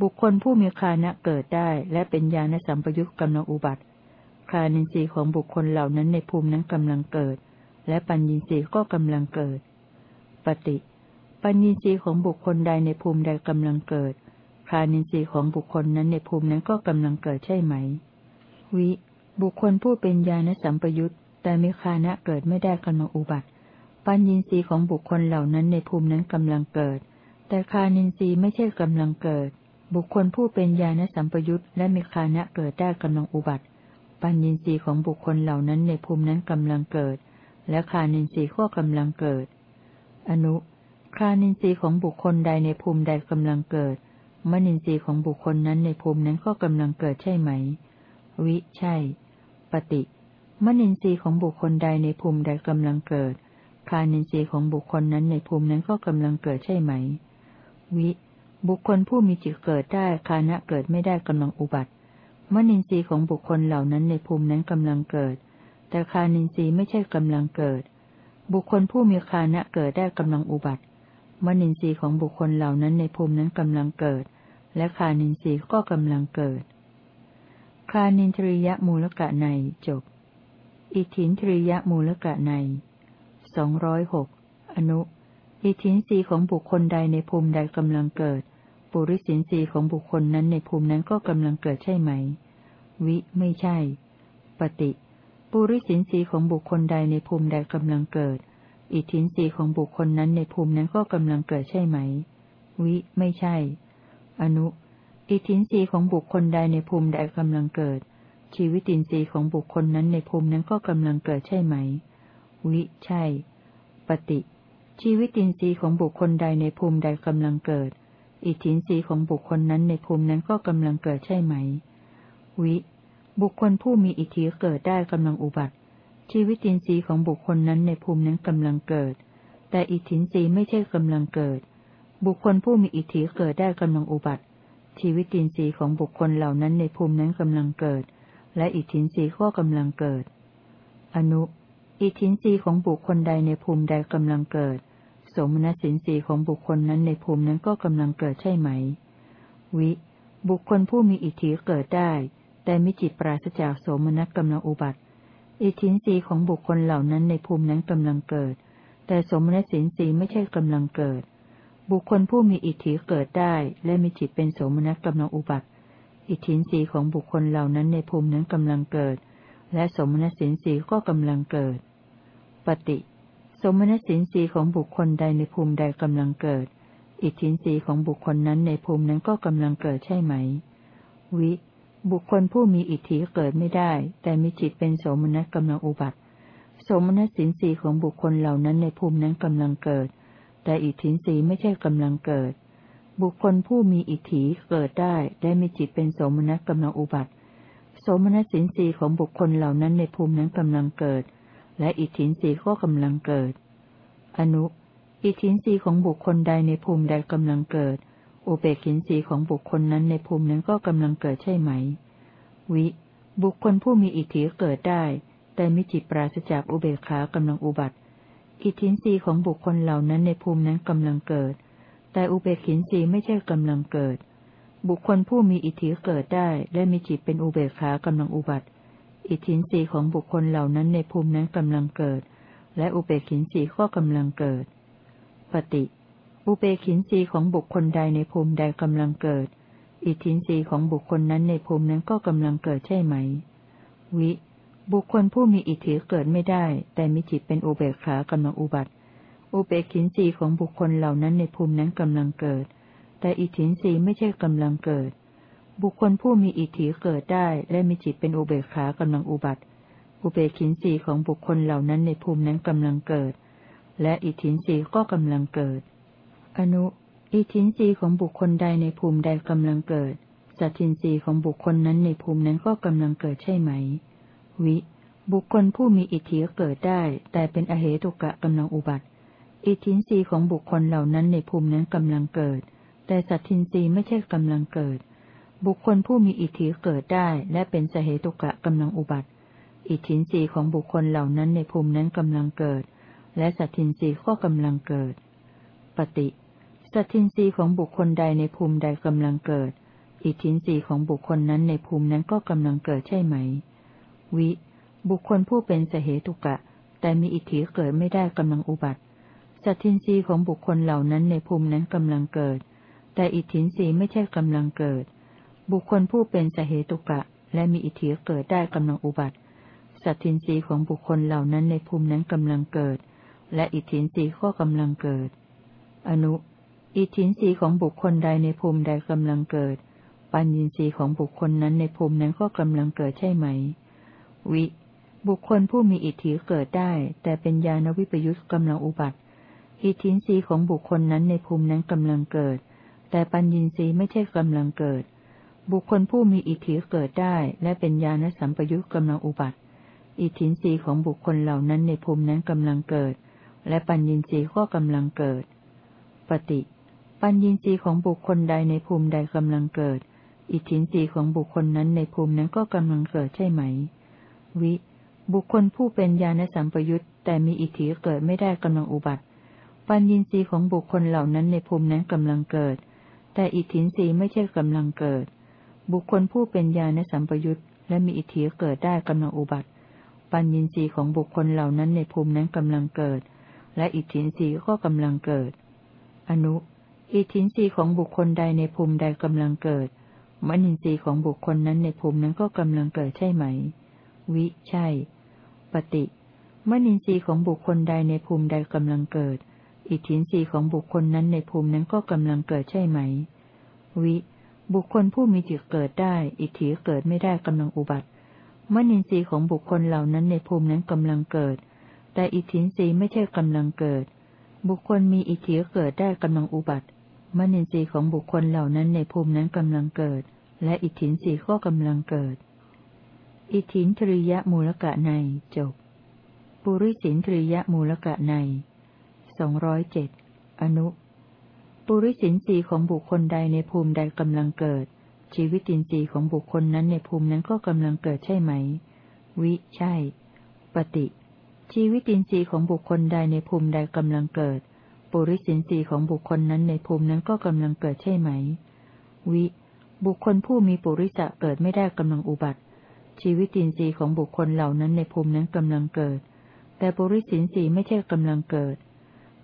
บุคคลผู้มีคานะเกิดได้ และเป็นญาณสัมปยุตกำลังอุบัติ คานินทรีย์ของบุคคลเหล่านั้นในภูมินั้นกำลังเกิด และปัญญีสีก็กำลังเกิด ปฏิ ปัญญีสีของบุคคลใดในภูมิใดกำลังเกิด คานินทรีย์ของบุคคลนั้นในภูมินั้นก็กำลังเกิดใช่ไหม วิ บุคคลผู้เป็นญาณสัมปยุตแต่มีคานะเกิดไม่ได้กำลังอุบัติ ปัญญินทรีย์ของบุคคลเหล่านั้นในภูมินั้นกำลังเกิด แต่คานินทรีย์ไม่ใช่กำลังเกิด บุคคลผู้เป็นญาณสัมปยุตและมีคานะเกิดได้กำลังอุบัติ ปัญญินทรีย์ของบุคคลเหล่านั้นในภูมินั้นกำลังเกิด และคานินทรีย์ก็กำลังเกิด อนุคานินทรีย์ของบุคคลใดในภูมิใดกำลังเกิด มนินทรีย์ของบุคคลนั้นในภูมินั้นก็กำลังเกิดใช่ไหม วิ ใช่ ปฏิ มนินทรีย์ของบุคคลใดในภูมิใดกำลังเกิด คานินทรีย์ของบุคคลนั้นในภูมินั้นก็กำลังเกิดใช่ไหม วิ บุคคลผู้มีจิตเกิดได้คานะเกิดไม่ได้กำลังอุบัติ มนินทรีย์ของบุคคลเหล่านั้นในภูมินั้นกำลังเกิด แต่คานินทรีย์ไม่ใช่กำลังเกิด บุคคลผู้มีคานะเกิดได้กำลังอุบัติ มนินทรีย์ของบุคคลเหล่านั้นในภูมินั้นกำลังเกิด และคานินทรีย์ก็กำลังเกิด คานินทริยมูลกะในจบ อิทินทริยมูลกะในสองร้อยหกอนุ อิทินรีของบุคคลใดในภูมิใดกำลังเกิด ปุริสินรีของบุคคลนั้นในภูมินั้นก็กำลังเกิดใช่ไหม วิ ไม่ใช่ ปฏิปุริสินรีของบุคคลใดในภูมิใดกำลังเกิด อิทินรีของบุคคลนั้นในภูมินั้นก็กำลังเกิดใช่ไหม วิ ไม่ใช่ อนุ อิทินรีของบุคคลใดในภูมิใดกำลังเกิด ชีวิตินทรีย์ของบุคคลนั้นในภูมินั้นก็กำลังเกิดใช่ไหม วิ ใช่ ปฏิ ชีวิตินทรีย์ของบุคคลใดในภูมิใดกำลังเกิด อิทธินรีของบุคคลนั้นในภูมินั้นก็กำลังเกิดใช่ไหม วิ บุคคลผู้มีอิทธิเกิดได้กำลังอุบัติ ชีวิตินทรีย์ของบุคคลนั้นในภูมินั้นกำลังเกิด แต่อิทธินรีไม่ใช่กำลังเกิด บุคคลผู้มีอิทธิเกิดได้กำลังอุบัติ ชีวิตินทรีย์ของบุคคลเหล่านั้นในภูมินั้นกำลังเกิด และอิทธินทรีย์ก็กำลังเกิด อนุ อิทธินรีย์ของบุคคลใดในภูมิใดกำลังเกิด สมณสินทรีของบุคคลนั้นในภูมินั้นก็กำลังเกิดใช่ไหม วิ บุคคลผู้มีอิทธิเกิดได้ แต่มิจิตปราศจากโสมนัสกำลังอุบัติ อิทธินทรีของบุคคลเหล่านั้นในภูมินั้นกำลังเกิด แต่สมณสินทรีไม่ใช่กำลังเกิด บุคคลผู้มีอิทธิเกิดได้ และมีจิตเป็นโสมนัสกำลังอุบัติ อิทธินรีของบุคคลเหล่านั้นในภูมินั้นกำลังเกิด และสมณสินสีก็กำลังเกิด ปฏิ มณสินสีของบุคคลใดในภูมิใดกำลังเกิด อิทธินรีของบุคคลนั้นในภูมินั้นก็กำลังเกิดใช่ไหม วิ บุคคลผู้มีอิทธิเกิดไม่ได้ แต่มีจิตเป็นโสมนัสกำลังอุบัติสสมณสินสีของบุคคลเหล่านั้นในภูมินั้นกำลังเกิด แต่อิทธินสีไม่ใช่กำลังเกิด บุคคลผู้มีอิทธิเกิดได้ ได้มีจิตเป็นสมณกำลังอุบัติสมณสินสีของบุคคลเหล่านั้นในภูมินั้นกำลังเกิด และอิทธินสีก็กำลังเกิด อนุ อิทธินสีของบุคคลใดในภูมิใดกำลังเกิด อุเบกินสีของบุคคลนั้นในภูมินั้นก็กำลังเกิดใช่ไหม วิ บุคคลผู้มีอิทธิเกิดได้ แต่มิจิตปราศจากอุเบกขากำลังอุบัติ อิทธินรีของบุคคลเหล่านั้นในภูมินั้นกำลังเกิด แต่อุเบกินรีไม่ใช่กำลังเกิด บุคคลผู้มีอิทธิเกิดได้ และมีจิตเป็นอุเบกขากำลังอุบัติ อิทธินรีของบุคคลเหล่านั้นในภูมินั้นกำลังเกิด และอุเบกินรีก็กำลังเกิด ปฏิ อุเบกินรีของบุคคลใดในภูมิใดกำลังเกิด อิทธินรีของบุคคลนั้นในภูมินั้นก็กำลังเกิดใช่ไหม วิ บุคคลผู้มีอิทธิเกิดไม่ได้ แต่มีจิตเป็นอุเบกขากำลังอุบัติ อุเบกินสีของบุคคลเหล่านั้นในภูมินั้นกำลังเกิด แต่อิทธินสีไม่ใช่กำลังเกิด บุคคลผู้มีอิทธิเกิดได้และมีจิตเป็นอุเบกขากำลังอุบัติ อุเบกินสีของบุคคลเหล่านั้นในภูมินั้นกำลังเกิด และอิทธินสีก็กำลังเกิด อนุ อิทธินสีของบุคคลใดในภูมิใดกำลังเกิด สัตทินสีของบุคคลนั้นในภูมินั้นก็กำลังเกิดใช่ไหม วิ บุคคลผู้มีอิทธิเกิดได้ แต่เป็นอเหตุกะกำลังอุบัติ อิทธินรีของบุคคลเหล่านั้นในภูมินั้นกำลังเกิด แต่สัตทินรีไม่ใช่กำลังเกิด บุคคลผู้มีอิทธิเกิดได้และเป็นสเหตุกะกำลังอุบัติ อิทธินีของบุคคลเหล่านั้นในภูมินั้นกำลังเกิด และสัตทินีก็กำลังเกิด ปฏิสัตทินีของบุคคลใดในภูมิใดกำลังเกิด อิทธินีของบุคคลนั้นในภูมินั้นก็กำลังเกิดใช่ไหม วิ บุคคลผู้เป็นสเหตุกะ แต่มีอิทธิเกิดไม่ได้กำลังอุบัติ สัตทินีของบุคคลเหล่านั้นในภูมินั้นกำลังเกิด แต่อิทธินีไม่ใช่กำลังเกิด บุคคลผู้เป็นสเหตุกะ และมีอิทธิเกิดได้กำลังอุบัติ สัตทินรีของบุคคลเหล่านั้นในภูมินั้นกำลังเกิด และอิทธินรีก็กำลังเกิด อนุ อิทธินรีของบุคคลใดในภูมิใดกำลังเกิด ปัญญินรีของบุคคลนั้นในภูมินั้นก็กำลังเกิดใช่ไหม วิ บุคคลผู้มีอิทธิเกิดได้ แต่เป็นญาณวิปยุตกำลังอุบัติ อิทธินรีของบุคคลนั้นในภูมินั้นกำลังเกิด แต่ปัญญินรีไม่ใช่กำลังเกิด บุคคลผู้มีอิทธิเกิดได้ และเป็นญาณสัมปยุตกำลังอุบัติ อิทธินรีของบุคคลเหล่านั้นในภูมินั้นกำลังเกิด และปัญญินรีก็กำลังเกิด ปฏิ ปัญญินรีของบุคคลใดในภูมิใดกำลังเกิด อิทธินรีของบุคคลนั้นในภูมินั้นก็กำลังเกิดใช่ไหม วิ บุคคลผู้เป็นญาณสัมปยุตแต่มีอิทธิเกิดไม่ได้กำลังอุบัติ ปัญญีสีของบุคคลเหล่านั้นในภูมินั้นกำลังเกิด แต่อิทธินสีไม่ใช่กำลังเกิด บุคคลผู้เป็นญาณสัมปยุตและมีอิทธิเกิดได้กำลังอุบัติ ปัญญีสีของบุคคลเหล่านั้นในภูมินั้นกำลังเกิด และอิทธินสีก็กำลังเกิด อนุ อิทธินสีของบุคคลใดในภูมิใดกำลังเกิดมณินทรีย์ของบุคคลนั้นในภูมินั้นก็กำลังเกิดใช่ไหม วิ ใช่ ปฏิ มนินทรีย์ของบุคคลใดในภูมิใดกำลังเกิด อิทธินทรีย์ของบุคคลนั้นในภูมินั้นก็กำลังเกิดใช่ไหม วิ บุคคลผู้มีจิตเกิดได้ อิทธิเกิดไม่ได้กำลังอุบัติมนินทรีย์ของบุคคลเหล่านั้นในภูมินั้นกำลังเกิด แต่อิทธินทรีย์ไม่ใช่กำลังเกิด บุคคลมีอิทธิเกิดได้กำลังอุบัติมนินทรีย์ของบุคคลเหล่านั้นในภูมินั้นกำลังเกิด และอิทธินทรีย์ก็กำลังเกิด อิทินทริยมูลกะในจบ ปุริสินทริยมูลกะในสองร้อยเจ็ดอนุ ปุริสินสีของบุคคลใดในภูมิใดกำลังเกิด ชีวิตินทรีย์ของบุคคลนั้นในภูมินั้นก็กำลังเกิดใช่ไหม วิ ใช่ ปฏิ ชีวิตินทรีย์ของบุคคลใดในภูมิใดกำลังเกิด ปุริสินทรีของบุคคลนั้นในภูมินั้นก็กำลังเกิดใช่ไหม วิ บุคคลผู้มีปุริสะเกิดไม่ได้กำลังอุบัติ ชีวิตินทรีย์ของบุคคลเหล่านั้นในภูมินั้นกำลังเกิด แต่ปุริสินทรีไม่ใช่กำลังเกิด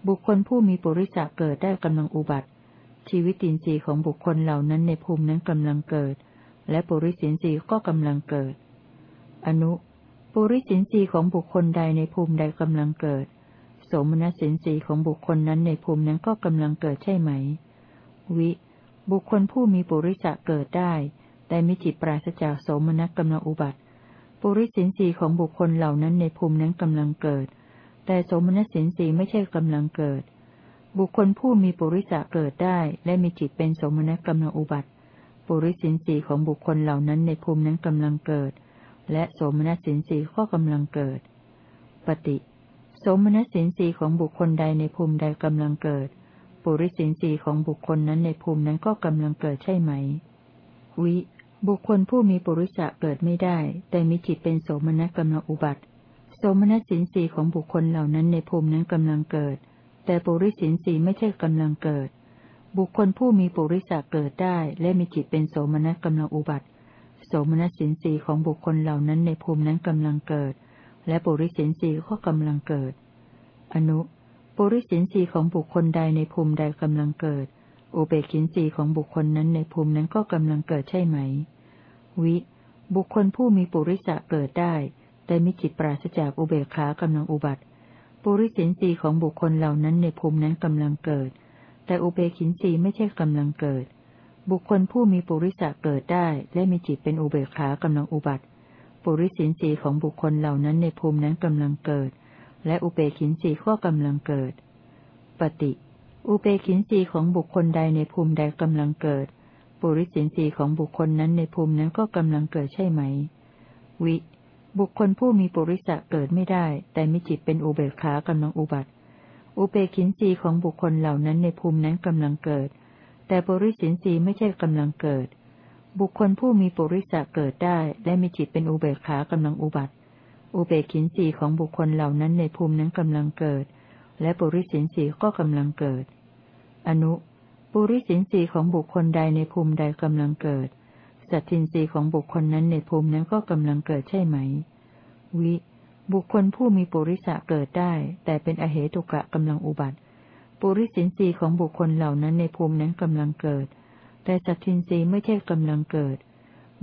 บุคคลผู้มีปุริสะเกิดได้กำลังอุบัติ ชีวิตินทรีย์ของบุคคลเหล่านั้นในภูมินั้นกำลังเกิด และปุริสินทรีย์ก็กำลังเกิด อนุปุริสินทรีย์ของบุคคลใดในภูมิใดกำลังเกิด โสมนัสสินทรีย์ของบุคคลนั้นในภูมินั้นก็กำลังเกิดใช่ไหม วิ บุคคลผู้มีปุริสะเกิดได้ แต่มีจิตปราศจากโสมนัสกำลังอุบัติ ปุริสินสีของบุคคลเหล่านั้นในภูมินั้นกำลังเกิด แต่สมนัสสินสีไม่ใช่กำลังเกิด บุคคลผู้มีปุริสะเกิดได้ และมีจิตเป็นสมนัสกำลังอุบัติ ปุริสินสีของบุคคลเหล่านั้นในภูมินั้นกำลังเกิด และสมนัสสินสีก็กำลังเกิด ปฏิ สมนัสสินสีของบุคคลใดในภูมิใดกำลังเกิด ปุริสินสีของบุคคลนั้นในภูมินั้นก็กำลังเกิดใช่ไหม วิ บุคคลผู้มีปุริสะเกิดไม่ได้ แต่มีจิตเป็นโสมนัสกำลังอุบัติ สมนัสสินสีของบุคคลเหล่านั้นในภูมินั้นกำลังเกิด แต่ปุริสินสีไม่ใช่กำลังเกิด บุคคลผู้มีปุริสะเกิดได้และมีจิตเป็นโสมนัสกำลังอุบัติ โสมนัสสินสีของบุคคลเหล่านั้นในภูมินั้นกำลังเกิด และปุริสินสีก็กำลังเกิด อนุ ปุริสินสีของบุคคลใดในภูมิใดกำลังเกิด อุเบกินสีของบุคคลนั้นในภูมินั้นก็กำลังเกิดใช่ไหม วิ บุคคลผู้มีปุริสะเกิดได้ มีจิตปราศจากอุเบกขากำลังอุบัติ ปุริสินสีของบุคคลเหล่านั้นในภูมินั้นกำลังเกิด แต่อุเบกินสีไม่ใช่กำลังเกิด บุคคลผู้มีปุริสะเกิดได้ และมีจิตเป็นอุเบกขากำลังอุบัติ ปุริสินสีของบุคคลเหล่านั้นในภูมินั้นกำลังเกิด และอุเบกินสีก็กำลังเกิด ปฏิ อุเบกินสีของบุคคลใดในภูมิใดกำลังเกิด ปุริสินสีของบุคคลนั้นในภูมินั้นก็กำลังเกิดใช่ไหม วิ บุคคลผู้มีปุริสะเกิดไม่ได้ แต่มีจิตเป็นอุเบกขากำลังอุบัติ อุเบกินสีของบุคคลเหล่านั้นในภูมินั้นกำลังเกิด แต่ปุริสินสีไม่ใช่กำลังเกิด บุคคลผู้มีปุริสะเกิดได้และมีจิตเป็นอุเบกขากำลังอุบัติ อุเบกินสีของบุคคลเหล่านั้นในภูมินั้นกำลังเกิด และปุริสินสีก็กำลังเกิด อนุปุริสินสีของบุคคลใดในภูมิใดกำลังเกิด สัตทินรีของบุคคลนั้นในภูมินั้นก็กำลังเกิดใช่ไหม วิ บุคคลผู้มีปุริสะเกิดได้ แต่เป็นอเหตุกะกำลังอุบัติ ปุริสินสีของบุคคลเหล่านั้นในภูมินั้นกำลังเกิด แต่สัตทินรีไม่ใช่กำลังเกิด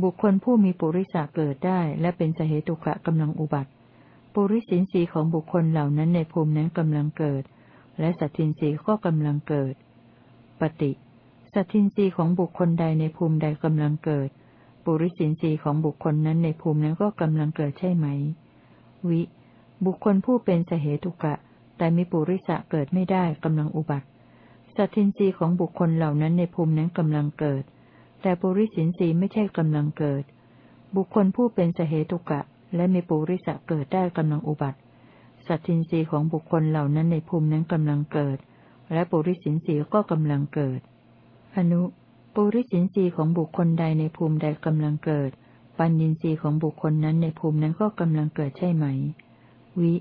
บุคคลผู้มีปุริสะเกิดได้ และเป็นสเหตุกะกำลังอุบัติ ปุริสินสีของบุคคลเหล่านั้นในภูมินั้นกำลังเกิด และสัตทินรีก็กำลังเกิด ปฏิสัตทินรีของบุคคลใดในภูมิใดกำลังเกิด ปุริสินรีของบุคคลนั้นในภูมินั้นก็กำลังเกิดใช่ไหม วิ บุคคลผู้เป็นสเหตุกะ แต่มีปุริสะเกิดไม่ได้กำลังอุบัติสัตทินรีของบุคคลเหล่านั้นในภูมินั้นกำลังเกิด แต่ปุริสินรีไม่ใช่กำลังเกิด บุคคลผู้เป็นสเหตุกะ และมีปุริสะเกิดได้กำลังอุบัติสัตทินรีของบุคคลเหล่านั้นในภูมินั้นกำลังเกิด และปุริสินสีก็กำลังเกิด อนุ ปุริสินสีของบุคคลใดในภูมิใดกำลังเกิด ปัญญินสีของบุคคลนั้นในภูมินั้นก็กำลังเกิดใช่ไหม วิ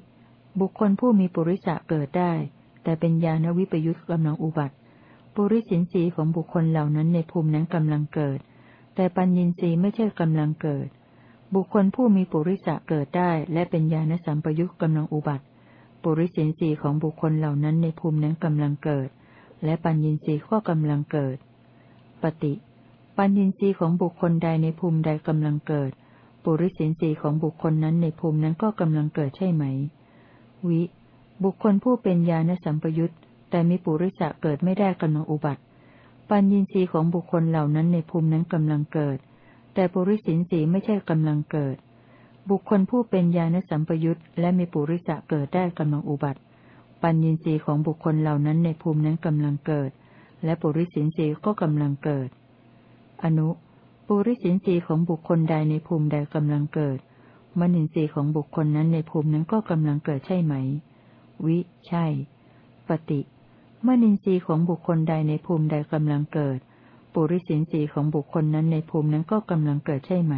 บุคคลผู้มีปุริสะเกิดได้ แต่เป็นญาณวิปยุทธกำลังอุบัติ ปุริสินสีของบุคคลเหล่านั้นในภูมินั้นกำลังเกิด แต่ปัญญินสีไม่ใช่กำลังเกิด บุคคลผู้มีปุริสะเกิดได้ และเป็นญาณสัมปยุทธกำลังอุบัติ ปุริสินสีของบุคคลเหล่านั้นในภูมินั้นกำลังเกิด และปัญญินทรีย์ก็กำลังเกิด ปฏิปัญญินทรีย์ของบุคคลใดในภูมิใดกำลังเกิด ปุริสินสีของบุคคลนั้นในภูมินั้นก็กำลังเกิดใช่ไหม วิ บุคคลผู้เป็นญาณสัมปยุตแต่มีปุริสะเกิดไม่ได้กำลังอุบัติ ปัญญินทรีย์ของบุคคลเหล่านั้นในภูมินั้นกำลังเกิด แต่ปุริสินสีไม่ใช่กำลังเกิด บุคคลผู้เป็นญาณสัมปยุตและมีปุริสะเกิดได้กำลังอุบัติ ปัญญีสีของบุคคลเหล่านั้นในภูมินั้นกำลังเกิด และปุริสินสีก็กำลังเกิด อนุปุริสินสีของบุคคลใดในภูมิใดกำลังเกิด มนินทรีย์ของบุคคลนั้นในภูมินั้นก็กำลังเกิดใช่ไหม วิ ใช่ ปฏิมนินทรีย์ของบุคคลใดในภูมิใดกำลังเกิด ปุริสินสีของบุคคลนั้นในภูมินั้นก็กำลังเกิดใช่ไหม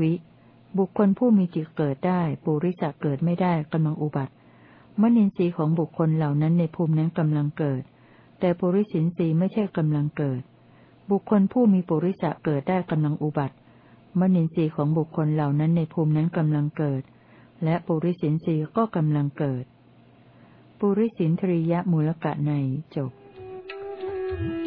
วิ บุคคลผู้มีจิตเกิดได้ ปุริสะเกิดไม่ได้กำลังอุบัติ มนินทรีย์ของบุคคลเหล่านั้นในภูมินั้นกำลังเกิด แต่ปุริสินสีไม่ใช่กำลังเกิด บุคคลผู้มีปุริสะเกิดได้กำลังอุบัติ มนินทรีย์ของบุคคลเหล่านั้นในภูมินั้นกำลังเกิด และปุริสินสีก็กำลังเกิด ปุริสินทริยมูลกะในจบ Thank you.